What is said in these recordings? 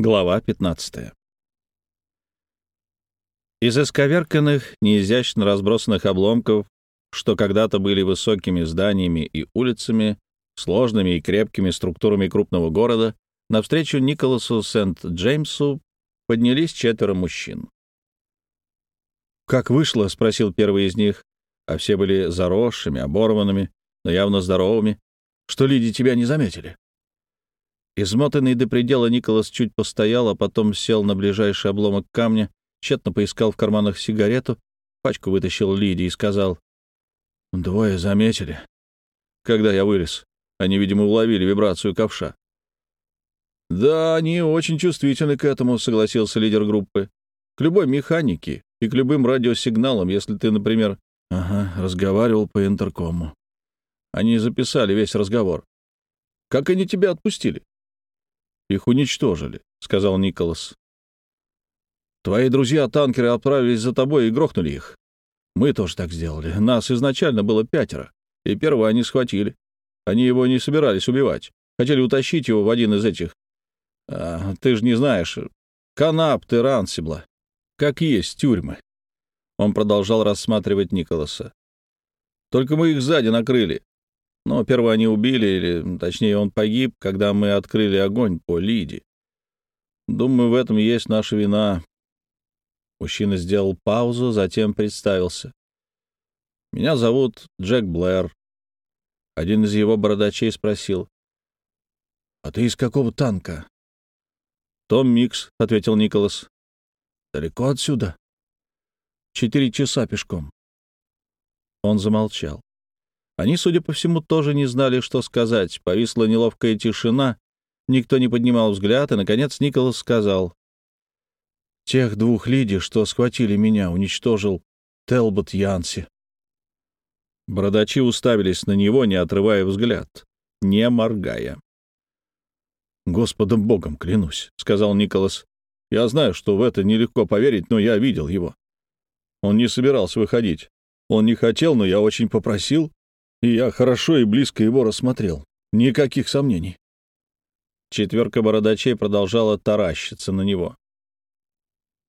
Глава 15. Из исковерканных, неизящно разбросанных обломков, что когда-то были высокими зданиями и улицами, сложными и крепкими структурами крупного города, навстречу Николасу Сент-Джеймсу поднялись четверо мужчин. «Как вышло?» — спросил первый из них, а все были заросшими, оборванными, но явно здоровыми, что люди тебя не заметили. Измотанный до предела Николас чуть постоял, а потом сел на ближайший обломок камня, тщетно поискал в карманах сигарету, пачку вытащил Лидии и сказал, «Двое заметили. Когда я вылез, они, видимо, уловили вибрацию ковша». «Да, они очень чувствительны к этому», — согласился лидер группы. «К любой механике и к любым радиосигналам, если ты, например...» «Ага, разговаривал по интеркому». Они записали весь разговор. «Как они тебя отпустили?» Их уничтожили», — сказал Николас. «Твои друзья-танкеры отправились за тобой и грохнули их. Мы тоже так сделали. Нас изначально было пятеро, и первого они схватили. Они его не собирались убивать. Хотели утащить его в один из этих... А, ты же не знаешь. Канапты Рансибла. Как есть тюрьмы». Он продолжал рассматривать Николаса. «Только мы их сзади накрыли. Но перво они убили, или, точнее, он погиб, когда мы открыли огонь по Лиде. Думаю, в этом есть наша вина. Мужчина сделал паузу, затем представился. Меня зовут Джек Блэр. Один из его бородачей спросил. «А ты из какого танка?» «Том Микс», — ответил Николас. «Далеко отсюда?» «Четыре часа пешком». Он замолчал. Они, судя по всему, тоже не знали, что сказать. Повисла неловкая тишина, никто не поднимал взгляд, и, наконец, Николас сказал. «Тех двух лиди, что схватили меня, уничтожил Телбот Янси». Бородачи уставились на него, не отрывая взгляд, не моргая. «Господом Богом клянусь», — сказал Николас. «Я знаю, что в это нелегко поверить, но я видел его. Он не собирался выходить. Он не хотел, но я очень попросил, и я хорошо и близко его рассмотрел. Никаких сомнений. Четверка бородачей продолжала таращиться на него.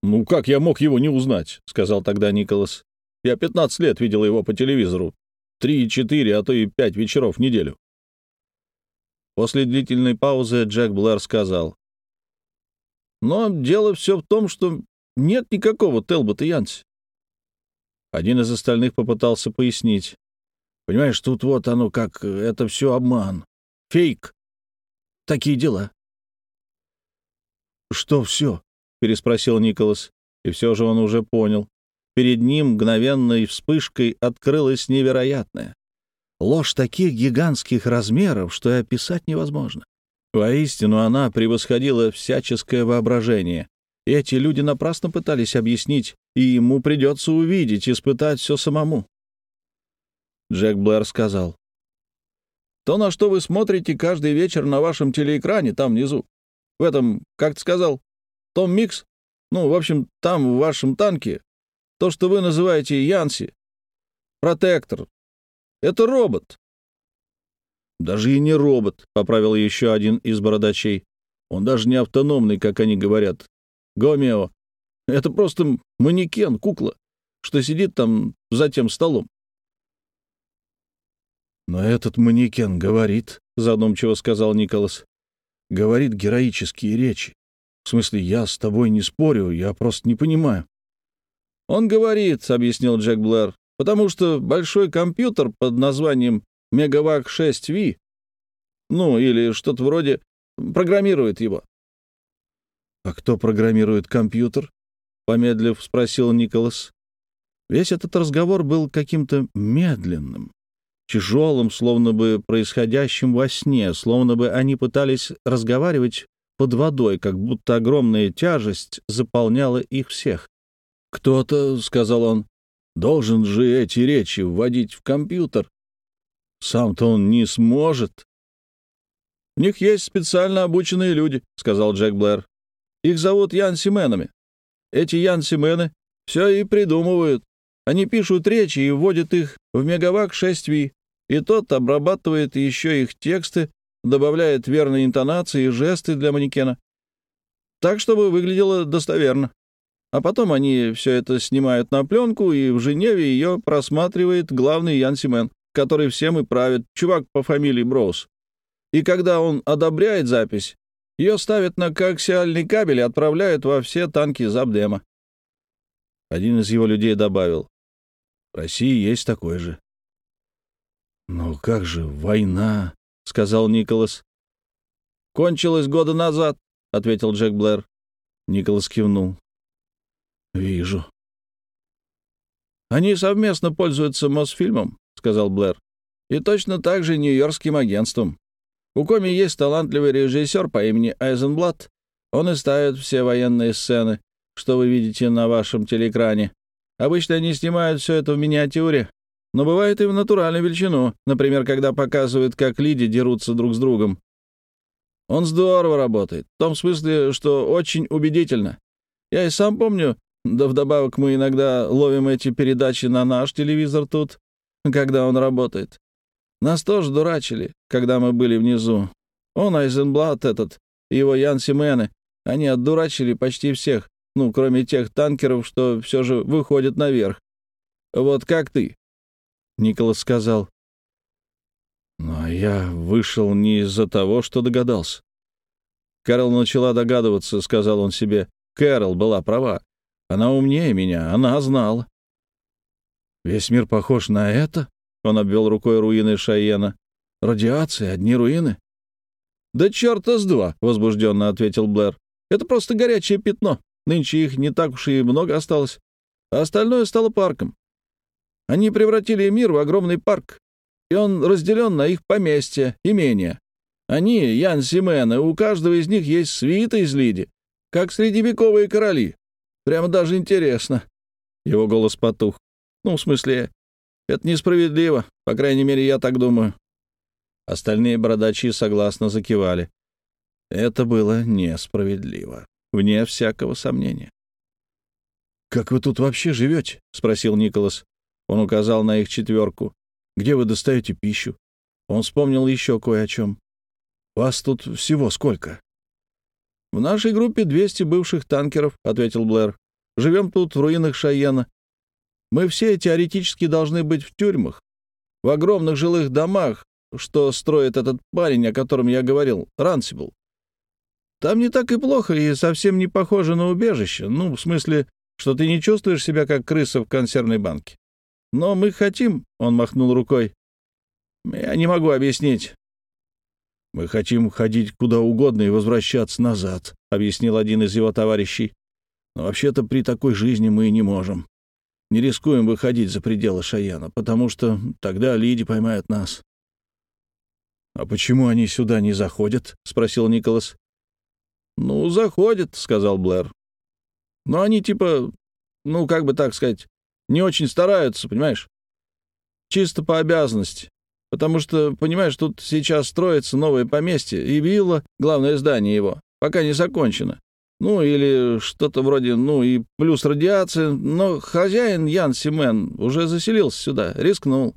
«Ну как я мог его не узнать?» — сказал тогда Николас. «Я 15 лет видел его по телевизору. Три, четыре, а то и пять вечеров в неделю». После длительной паузы Джек Блэр сказал. «Но дело все в том, что нет никакого Телбота Янси». Один из остальных попытался пояснить. Понимаешь, тут вот оно как, это все обман. Фейк. Такие дела. «Что все?» — переспросил Николас. И все же он уже понял. Перед ним мгновенной вспышкой открылось невероятное. Ложь таких гигантских размеров, что и описать невозможно. Воистину, она превосходила всяческое воображение. Эти люди напрасно пытались объяснить, и ему придется увидеть, испытать все самому. Джек Блэр сказал. «То, на что вы смотрите каждый вечер на вашем телеэкране там внизу. В этом, как ты сказал, Том Микс? Ну, в общем, там, в вашем танке. То, что вы называете Янси. Протектор. Это робот». «Даже и не робот», — поправил еще один из бородачей. «Он даже не автономный, как они говорят. Гомео. Это просто манекен, кукла, что сидит там за тем столом. «Но этот манекен говорит», — задумчиво сказал Николас. «Говорит героические речи. В смысле, я с тобой не спорю, я просто не понимаю». «Он говорит», — объяснил Джек Блэр, «потому что большой компьютер под названием Мегавак 6V, ну, или что-то вроде, программирует его». «А кто программирует компьютер?» — помедлив спросил Николас. Весь этот разговор был каким-то медленным, тяжелым, словно бы происходящим во сне, словно бы они пытались разговаривать под водой, как будто огромная тяжесть заполняла их всех. «Кто-то, — сказал он, — должен же эти речи вводить в компьютер. Сам-то он не сможет». «У них есть специально обученные люди», — сказал Джек Блэр. «Их зовут Янсименами. Эти Янсимены все и придумывают. Они пишут речи и вводят их в Мегавак 6V и тот обрабатывает еще их тексты, добавляет верные интонации и жесты для манекена. Так, чтобы выглядело достоверно. А потом они все это снимают на пленку, и в Женеве ее просматривает главный Ян Симен, который всем и правит, чувак по фамилии Броуз. И когда он одобряет запись, ее ставят на коаксиальный кабель и отправляют во все танки Забдема. Один из его людей добавил, «В России есть такой же». «Ну как же, война», — сказал Николас. «Кончилась года назад», — ответил Джек Блэр. Николас кивнул. «Вижу». «Они совместно пользуются Мосфильмом», — сказал Блэр. «И точно так же Нью-Йоркским агентством. У Коми есть талантливый режиссер по имени Айзенблат. Он и ставит все военные сцены, что вы видите на вашем телеэкране. Обычно они снимают все это в миниатюре, но бывает и в натуральную величину, например, когда показывают, как люди дерутся друг с другом. Он здорово работает, в том смысле, что очень убедительно. Я и сам помню, да вдобавок мы иногда ловим эти передачи на наш телевизор тут, когда он работает. Нас тоже дурачили, когда мы были внизу. Он, Айзенблат этот, его Ян Симены, они отдурачили почти всех, ну, кроме тех танкеров, что все же выходят наверх. Вот как ты?» Николас сказал. «Но я вышел не из-за того, что догадался». Кэрол начала догадываться, сказал он себе. Кэрол была права. Она умнее меня, она знала. Весь мир похож на это? Он обвел рукой руины Шайена. Радиация, одни руины. Да черта с два, возбужденно ответил Блэр. Это просто горячее пятно. Нынче их не так уж и много осталось. А остальное стало парком. Они превратили мир в огромный парк, и он разделен на их поместья, имения. Они, Ян Симены, у каждого из них есть свита из Лиди, как средневековые короли. Прямо даже интересно. Его голос потух. Ну, в смысле, это несправедливо. По крайней мере, я так думаю. Остальные бородачи согласно закивали. Это было несправедливо, вне всякого сомнения. «Как вы тут вообще живете?» — спросил Николас. Он указал на их четверку. «Где вы достаете пищу?» Он вспомнил еще кое о чем. «Вас тут всего сколько?» «В нашей группе 200 бывших танкеров», — ответил Блэр. «Живем тут в руинах Шайена. Мы все теоретически должны быть в тюрьмах, в огромных жилых домах, что строит этот парень, о котором я говорил, Рансибл. Там не так и плохо и совсем не похоже на убежище. Ну, в смысле, что ты не чувствуешь себя как крыса в консервной банке. Но мы хотим, — он махнул рукой. Я не могу объяснить. «Мы хотим ходить куда угодно и возвращаться назад», — объяснил один из его товарищей. «Но вообще-то при такой жизни мы не можем. Не рискуем выходить за пределы Шаяна, потому что тогда Лиди поймают нас». «А почему они сюда не заходят?» — спросил Николас. «Ну, заходят», — сказал Блэр. «Но они типа, ну, как бы так сказать, не очень стараются, понимаешь? Чисто по обязанности. Потому что, понимаешь, тут сейчас строится новое поместье, и вилла, главное здание его, пока не закончено. Ну, или что-то вроде, ну, и плюс радиация. Но хозяин Ян Симен уже заселился сюда, рискнул.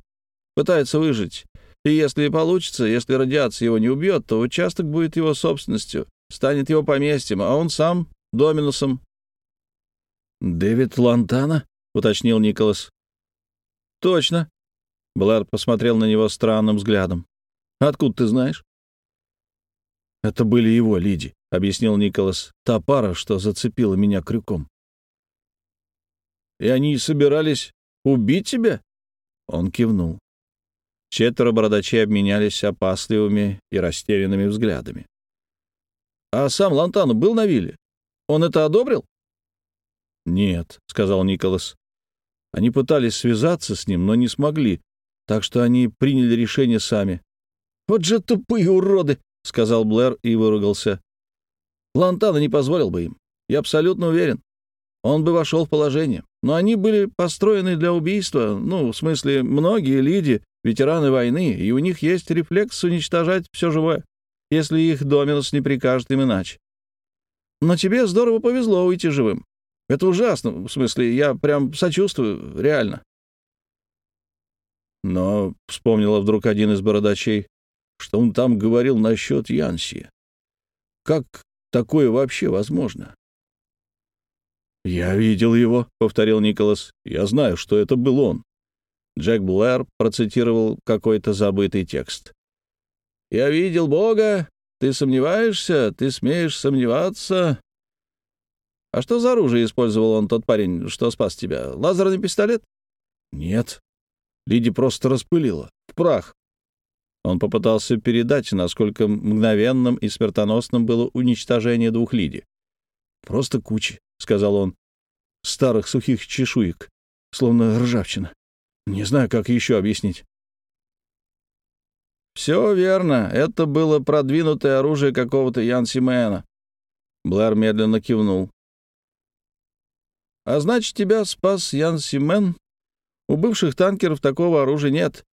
Пытается выжить. И если получится, если радиация его не убьет, то участок будет его собственностью, станет его поместьем, а он сам — доминусом. «Дэвид Лантана?» — уточнил Николас. «Точно. Блэр посмотрел на него странным взглядом. «Откуда ты знаешь?» «Это были его Лиди», — объяснил Николас. «Та пара, что зацепила меня крюком». «И они собирались убить тебя?» Он кивнул. Четверо бородачей обменялись опасливыми и растерянными взглядами. «А сам Лантану был на вилле? Он это одобрил?» «Нет», — сказал Николас. Они пытались связаться с ним, но не смогли, так что они приняли решение сами. «Вот же тупые уроды!» — сказал Блэр и выругался. «Лантана не позволил бы им. Я абсолютно уверен. Он бы вошел в положение. Но они были построены для убийства. Ну, в смысле, многие люди — ветераны войны, и у них есть рефлекс уничтожать все живое, если их Доминус не прикажет им иначе. Но тебе здорово повезло уйти живым. Это ужасно. В смысле, я прям сочувствую, реально. Но вспомнила вдруг один из бородачей, что он там говорил насчет Янси. Как такое вообще возможно?» «Я видел его», — повторил Николас. «Я знаю, что это был он». Джек Блэр процитировал какой-то забытый текст. «Я видел Бога. Ты сомневаешься? Ты смеешь сомневаться?» «А что за оружие использовал он, тот парень, что спас тебя? Лазерный пистолет?» «Нет». Лиди просто распылила. В прах. Он попытался передать, насколько мгновенным и смертоносным было уничтожение двух Лиди. «Просто кучи», — сказал он, — «старых сухих чешуек, словно ржавчина. Не знаю, как еще объяснить». «Все верно. Это было продвинутое оружие какого-то Ян Симена». Блэр медленно кивнул. «А значит, тебя спас Ян Симен? У бывших танкеров такого оружия нет.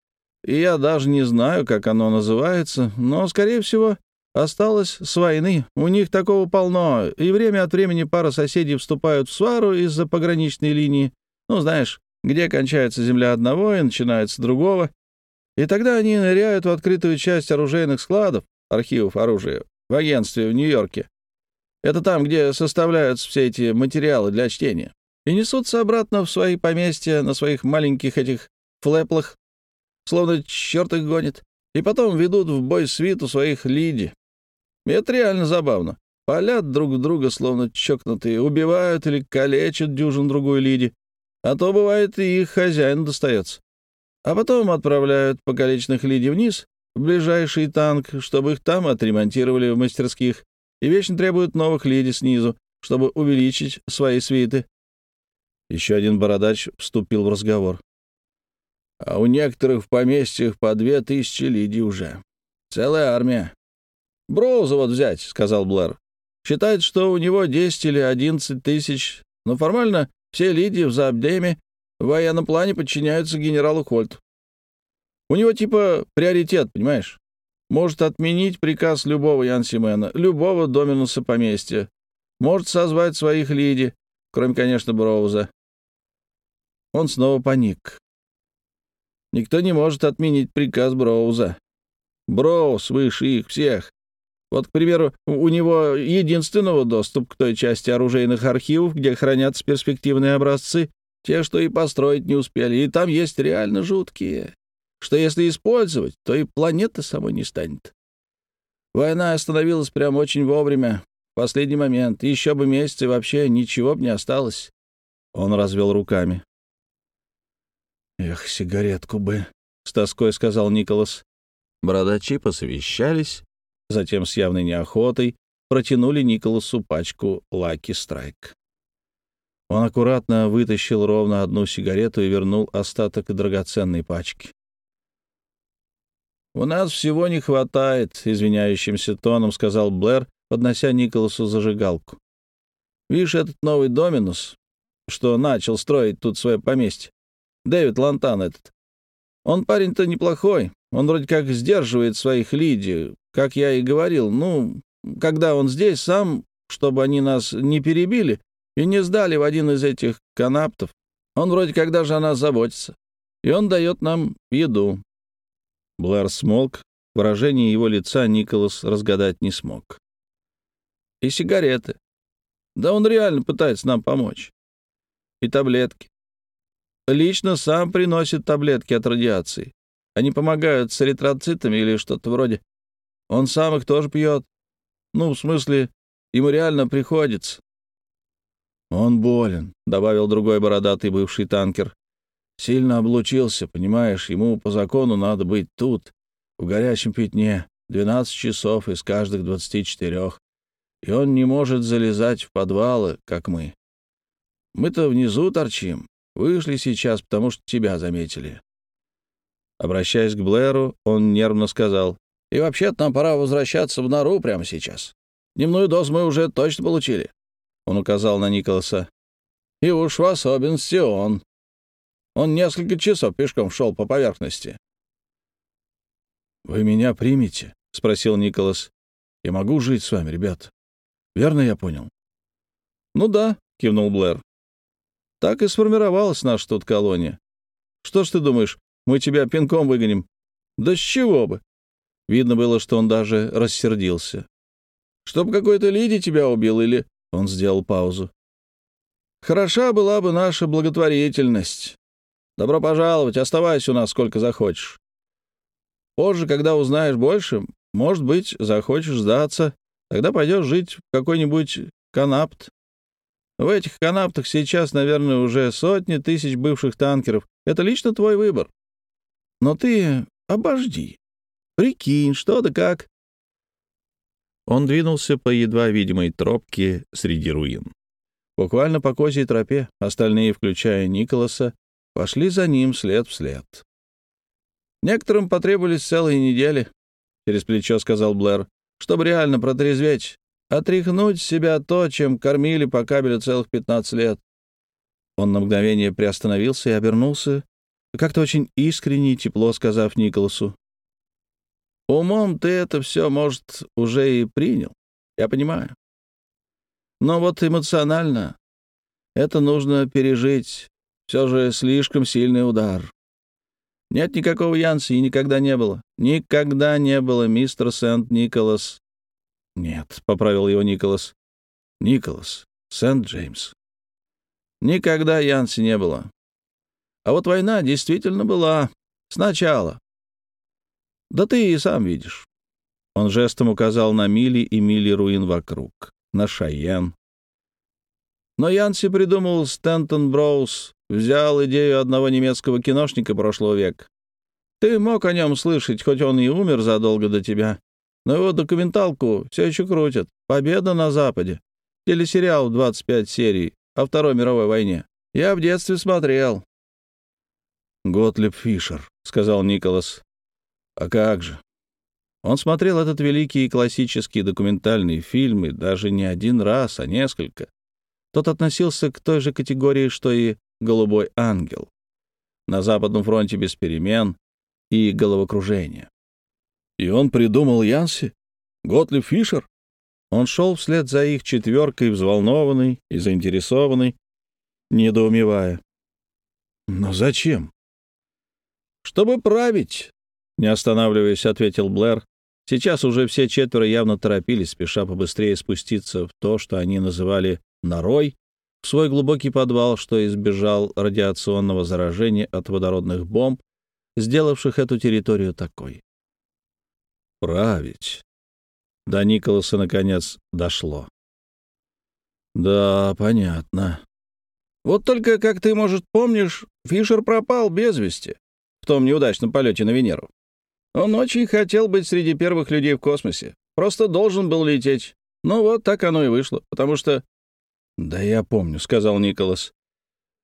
И я даже не знаю, как оно называется, но, скорее всего, осталось с войны. У них такого полно, и время от времени пара соседей вступают в свару из-за пограничной линии. Ну, знаешь, где кончается земля одного и начинается другого. И тогда они ныряют в открытую часть оружейных складов, архивов оружия, в агентстве в Нью-Йорке. Это там, где составляются все эти материалы для чтения. И несутся обратно в свои поместья на своих маленьких этих флеплах словно черт их гонит, и потом ведут в бой свиту своих лиди. И это реально забавно. Палят друг друга, словно чокнутые, убивают или калечат дюжин другой лиди. А то, бывает, и их хозяин достается. А потом отправляют покалеченных лиди вниз, в ближайший танк, чтобы их там отремонтировали в мастерских, и вечно требуют новых лиди снизу, чтобы увеличить свои свиты. Еще один бородач вступил в разговор. А у некоторых в поместьях по две тысячи лидий уже. Целая армия. Броуза вот взять, — сказал Блэр. Считает, что у него 10 или 11 тысяч, но формально все лидии в Забдеме в военном плане подчиняются генералу Хольту. У него типа приоритет, понимаешь? Может отменить приказ любого Янсимена, любого доминуса поместья. Может созвать своих лиди, кроме, конечно, Броуза. Он снова паник. Никто не может отменить приказ Броуза. Броуз выше их всех. Вот, к примеру, у него единственного доступ к той части оружейных архивов, где хранятся перспективные образцы, те, что и построить не успели, и там есть реально жуткие, что если использовать, то и планеты самой не станет. Война остановилась прямо очень вовремя, в последний момент, еще бы месяц, и вообще ничего бы не осталось. Он развел руками. «Эх, сигаретку бы», — с тоской сказал Николас. Бородачи посовещались, затем с явной неохотой протянули Николасу пачку «Лаки Страйк». Он аккуратно вытащил ровно одну сигарету и вернул остаток драгоценной пачки. «У нас всего не хватает», — извиняющимся тоном сказал Блэр, поднося Николасу зажигалку. «Видишь этот новый Доминус, что начал строить тут свое поместье? Дэвид Лантан этот. Он парень-то неплохой. Он вроде как сдерживает своих лидий, как я и говорил. Ну, когда он здесь сам, чтобы они нас не перебили и не сдали в один из этих канаптов, он вроде как даже о нас заботится. И он дает нам еду». Блэр смолк. Выражение его лица Николас разгадать не смог. «И сигареты. Да он реально пытается нам помочь. И таблетки лично сам приносит таблетки от радиации. Они помогают с эритроцитами или что-то вроде. Он сам их тоже пьет. Ну, в смысле, ему реально приходится. «Он болен», — добавил другой бородатый бывший танкер. «Сильно облучился, понимаешь, ему по закону надо быть тут, в горячем пятне, 12 часов из каждых 24, и он не может залезать в подвалы, как мы. Мы-то внизу торчим, Вышли сейчас, потому что тебя заметили». Обращаясь к Блэру, он нервно сказал, «И вообще-то нам пора возвращаться в нору прямо сейчас. Дневную дозу мы уже точно получили». Он указал на Николаса. «И уж в особенности он. Он несколько часов пешком шел по поверхности». «Вы меня примете?» — спросил Николас. «Я могу жить с вами, ребят. Верно я понял?» «Ну да», — кивнул Блэр. Так и сформировалась наша тут колония. Что ж ты думаешь, мы тебя пинком выгоним? Да с чего бы? Видно было, что он даже рассердился. Чтоб какой-то Лиди тебя убил или...» Он сделал паузу. «Хороша была бы наша благотворительность. Добро пожаловать, оставайся у нас сколько захочешь. Позже, когда узнаешь больше, может быть, захочешь сдаться, тогда пойдешь жить в какой-нибудь канапт. В этих канаптах сейчас, наверное, уже сотни тысяч бывших танкеров. Это лично твой выбор. Но ты обожди. Прикинь, что да как. Он двинулся по едва видимой тропке среди руин. Буквально по козьей тропе, остальные, включая Николаса, пошли за ним след в след. Некоторым потребовались целые недели, — через плечо сказал Блэр, — чтобы реально протрезветь, отряхнуть себя то, чем кормили по кабелю целых 15 лет. Он на мгновение приостановился и обернулся, как-то очень искренне и тепло сказав Николасу. Умом ты это все, может, уже и принял, я понимаю. Но вот эмоционально это нужно пережить. Все же слишком сильный удар. Нет никакого Янси и никогда не было. Никогда не было, мистер Сент-Николас. Нет, — поправил его Николас. Николас, Сент-Джеймс. Никогда Янси не было. А вот война действительно была. Сначала. Да ты и сам видишь. Он жестом указал на мили и мили руин вокруг, на Шайен. Но Янси придумал Стентон Броуз, взял идею одного немецкого киношника прошлого века. Ты мог о нем слышать, хоть он и умер задолго до тебя. Но его документалку все еще крутят. «Победа на Западе». Телесериал 25 серий о Второй мировой войне. Я в детстве смотрел. «Готлиб Фишер», — сказал Николас. А как же? Он смотрел этот великий классический документальный фильм, и даже не один раз, а несколько. Тот относился к той же категории, что и «Голубой ангел». На Западном фронте без перемен и головокружения. И он придумал Янси? Готлиб Фишер? Он шел вслед за их четверкой, взволнованный и заинтересованный, недоумевая. Но зачем? Чтобы править, не останавливаясь, ответил Блэр. Сейчас уже все четверо явно торопились, спеша побыстрее спуститься в то, что они называли «норой», в свой глубокий подвал, что избежал радиационного заражения от водородных бомб, сделавших эту территорию такой. «Править». До Николаса, наконец, дошло. «Да, понятно. Вот только, как ты, может, помнишь, Фишер пропал без вести в том неудачном полете на Венеру. Он очень хотел быть среди первых людей в космосе. Просто должен был лететь. Ну вот так оно и вышло, потому что... «Да я помню», — сказал Николас.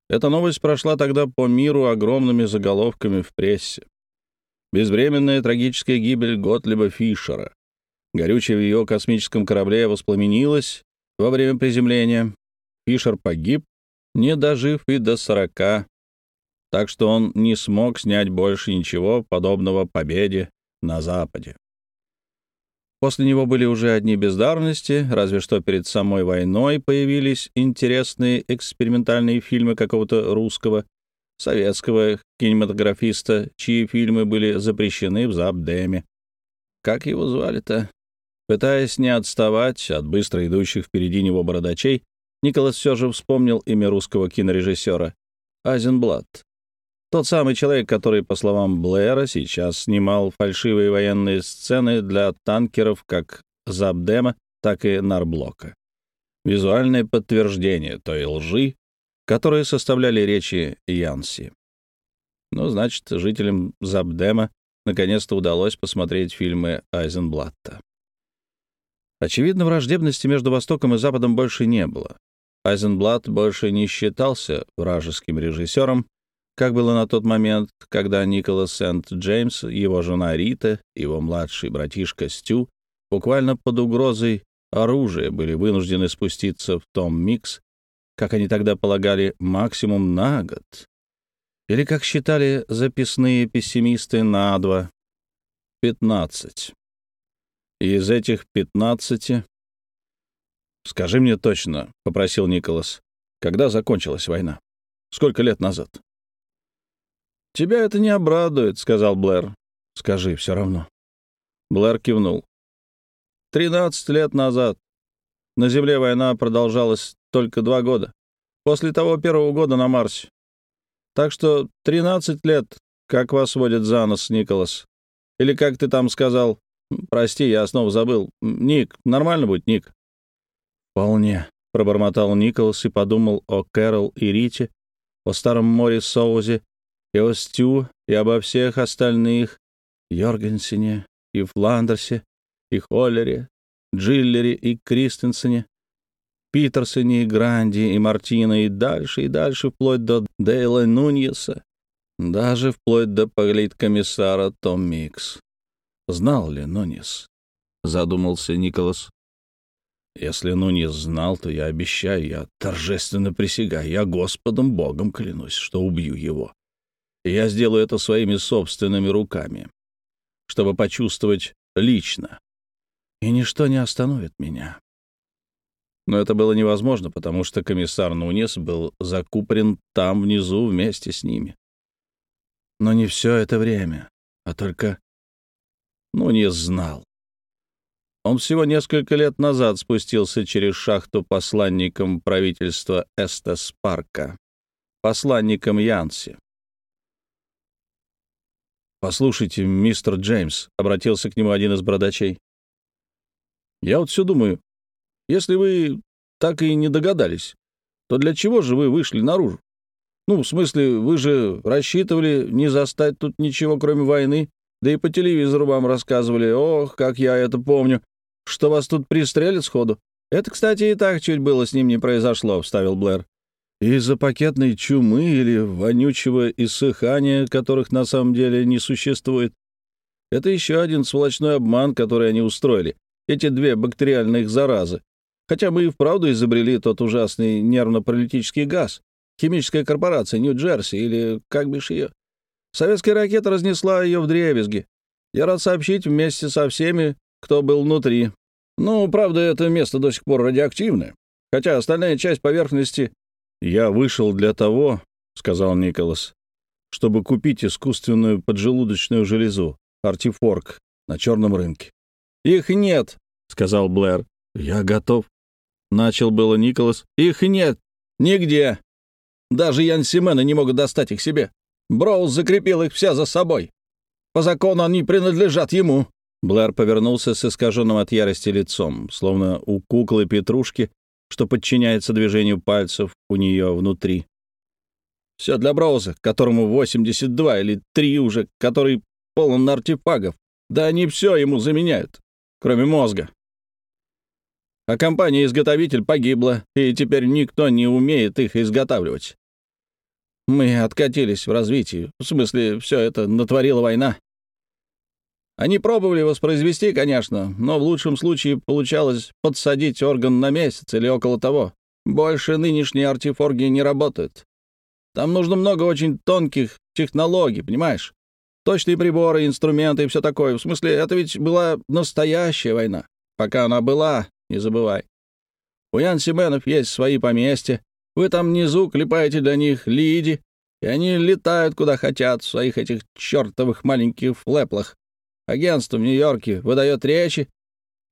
Эта новость прошла тогда по миру огромными заголовками в прессе. Безвременная трагическая гибель Готлиба Фишера. Горючее в ее космическом корабле воспламенилось во время приземления. Фишер погиб, не дожив и до сорока так что он не смог снять больше ничего подобного победе на Западе. После него были уже одни бездарности, разве что перед самой войной появились интересные экспериментальные фильмы какого-то русского, советского кинематографиста, чьи фильмы были запрещены в Запдеме. Как его звали-то? Пытаясь не отставать от быстро идущих впереди него бородачей, Николас все же вспомнил имя русского кинорежиссера — Айзенблат. Тот самый человек, который, по словам Блэра, сейчас снимал фальшивые военные сцены для танкеров как Забдема, так и Нарблока. Визуальное подтверждение той лжи, которые составляли речи Янси. Ну, значит, жителям Забдема наконец-то удалось посмотреть фильмы Айзенблатта. Очевидно, враждебности между Востоком и Западом больше не было. Айзенблат больше не считался вражеским режиссером, как было на тот момент, когда Николас Сент-Джеймс, его жена Рита, его младший братишка Стю буквально под угрозой оружия были вынуждены спуститься в том микс, как они тогда полагали, максимум на год. Или, как считали записные пессимисты, на два. Пятнадцать. И из этих пятнадцати... «Скажи мне точно», — попросил Николас, — «когда закончилась война? Сколько лет назад?» «Тебя это не обрадует», — сказал Блэр. «Скажи все равно». Блэр кивнул. 13 лет назад. На Земле война продолжалась только два года. После того первого года на Марсе. Так что 13 лет, как вас водят за нос, Николас. Или как ты там сказал? Прости, я снова забыл. Ник, нормально будет, Ник? Вполне, пробормотал Николас и подумал о Кэрол и Рите, о старом море Соузе, и о Стю, и обо всех остальных, Йоргенсене, и Фландерсе, и Холлере, Джиллере и Кристенсене, Питерсоне и Гранди и Мартина и дальше, и дальше, вплоть до Дейла Нуньеса, даже вплоть до политкомиссара Том Микс. Знал ли Нуньес? Задумался Николас. Если Нуньес знал, то я обещаю, я торжественно присягаю, я Господом Богом клянусь, что убью его. Я сделаю это своими собственными руками, чтобы почувствовать лично. И ничто не остановит меня. Но это было невозможно, потому что комиссар Нунес был закупорен там внизу вместе с ними. Но не все это время, а только Нунес знал. Он всего несколько лет назад спустился через шахту посланником правительства Эстес Парка, посланником Янси. «Послушайте, мистер Джеймс», — обратился к нему один из бродачей. «Я вот все думаю, если вы так и не догадались, то для чего же вы вышли наружу? Ну, в смысле, вы же рассчитывали не застать тут ничего, кроме войны, да и по телевизору вам рассказывали, ох, как я это помню, что вас тут пристрелят сходу. Это, кстати, и так чуть было с ним не произошло», — вставил Блэр. «Из-за пакетной чумы или вонючего иссыхания, которых на самом деле не существует. Это еще один сволочной обман, который они устроили. Эти две бактериальных заразы. Хотя мы и вправду изобрели тот ужасный нервно-паралитический газ. Химическая корпорация Нью-Джерси, или как бишь ее. Советская ракета разнесла ее в дребезги. Я рад сообщить вместе со всеми, кто был внутри. Ну, правда, это место до сих пор радиоактивное. Хотя остальная часть поверхности... «Я вышел для того, — сказал Николас, — чтобы купить искусственную поджелудочную железу, артифорк, на черном рынке». «Их нет», — сказал Блэр. «Я готов», Начал было Николас. «Их нет! Нигде! Даже Янсимены не могут достать их себе. Броуз закрепил их все за собой. По закону они принадлежат ему». Блэр повернулся с искаженным от ярости лицом, словно у куклы Петрушки, что подчиняется движению пальцев у нее внутри. «Все для Броуза, которому 82 или 3 уже, который полон артефагов. Да они все ему заменяют, кроме мозга а компания-изготовитель погибла, и теперь никто не умеет их изготавливать. Мы откатились в развитии, в смысле, все это натворила война. Они пробовали воспроизвести, конечно, но в лучшем случае получалось подсадить орган на месяц или около того. Больше нынешние артифорги не работают. Там нужно много очень тонких технологий, понимаешь? Точные приборы, инструменты и все такое. В смысле, это ведь была настоящая война. Пока она была, не забывай. У Ян Семенов есть свои поместья. Вы там внизу клепаете для них лиди, и они летают куда хотят в своих этих чертовых маленьких флеплах. Агентство в Нью-Йорке выдает речи,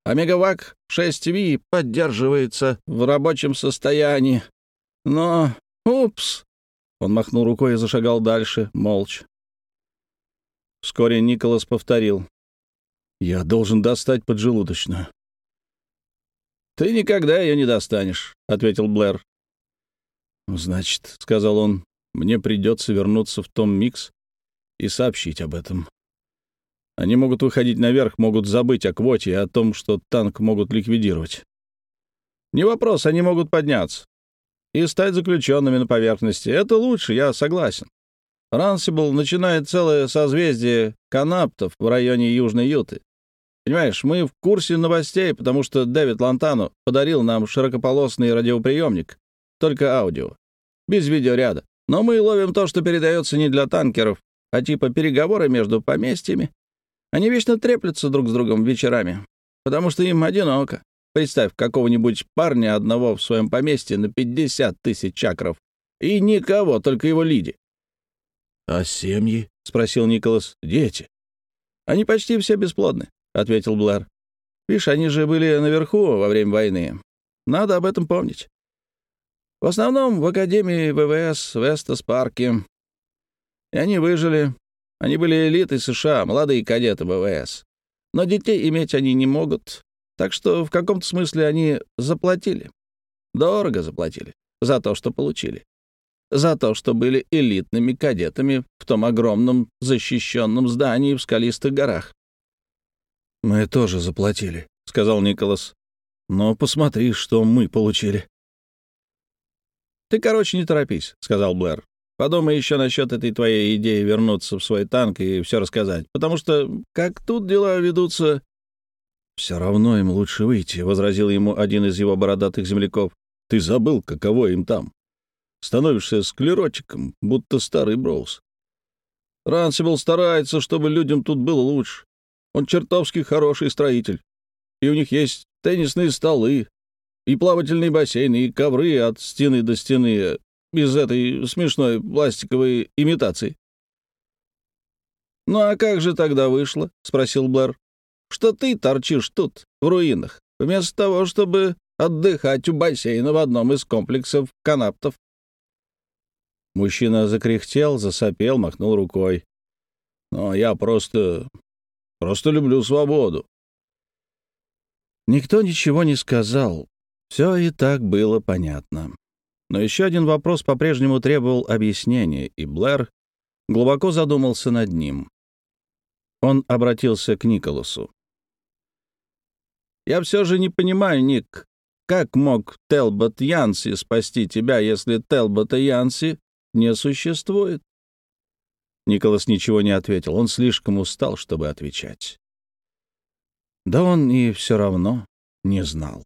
а Мегавак 6V поддерживается в рабочем состоянии. Но, упс!» Он махнул рукой и зашагал дальше, молча. Вскоре Николас повторил. «Я должен достать поджелудочную. «Ты никогда ее не достанешь», — ответил Блэр. «Значит», — сказал он, — «мне придется вернуться в том микс и сообщить об этом. Они могут выходить наверх, могут забыть о квоте и о том, что танк могут ликвидировать. Не вопрос, они могут подняться и стать заключенными на поверхности. Это лучше, я согласен. Рансибл начинает целое созвездие канаптов в районе Южной Юты. Понимаешь, мы в курсе новостей, потому что Дэвид Лантану подарил нам широкополосный радиоприемник, только аудио, без видеоряда. Но мы ловим то, что передается не для танкеров, а типа переговоры между поместьями. Они вечно треплются друг с другом вечерами, потому что им одиноко. Представь какого-нибудь парня одного в своем поместье на 50 тысяч чакров. И никого, только его Лиди. — А семьи? — спросил Николас. — Дети. Они почти все бесплодны. — ответил Блэр. Видишь, они же были наверху во время войны. Надо об этом помнить. В основном в Академии ВВС в Эстас-парке. И они выжили. Они были элитой США, молодые кадеты ВВС. Но детей иметь они не могут. Так что в каком-то смысле они заплатили. Дорого заплатили за то, что получили. За то, что были элитными кадетами в том огромном защищенном здании в скалистых горах. «Мы тоже заплатили», — сказал Николас. «Но посмотри, что мы получили». «Ты, короче, не торопись», — сказал Блэр. «Подумай еще насчет этой твоей идеи вернуться в свой танк и все рассказать. Потому что, как тут дела ведутся...» «Все равно им лучше выйти», — возразил ему один из его бородатых земляков. «Ты забыл, каково им там. Становишься склеротиком, будто старый Броуз. Рансибл старается, чтобы людям тут было лучше. Он чертовски хороший строитель. И у них есть теннисные столы, и плавательные бассейны, и ковры от стены до стены из этой смешной пластиковой имитации. «Ну а как же тогда вышло?» — спросил Блэр. «Что ты торчишь тут, в руинах, вместо того, чтобы отдыхать у бассейна в одном из комплексов канаптов?» Мужчина закряхтел, засопел, махнул рукой. «Но я просто Просто люблю свободу». Никто ничего не сказал. Все и так было понятно. Но еще один вопрос по-прежнему требовал объяснения, и Блэр глубоко задумался над ним. Он обратился к Николасу. «Я все же не понимаю, Ник, как мог Телбот Янси спасти тебя, если Телбота Янси не существует?» Николас ничего не ответил. Он слишком устал, чтобы отвечать. Да он и все равно не знал.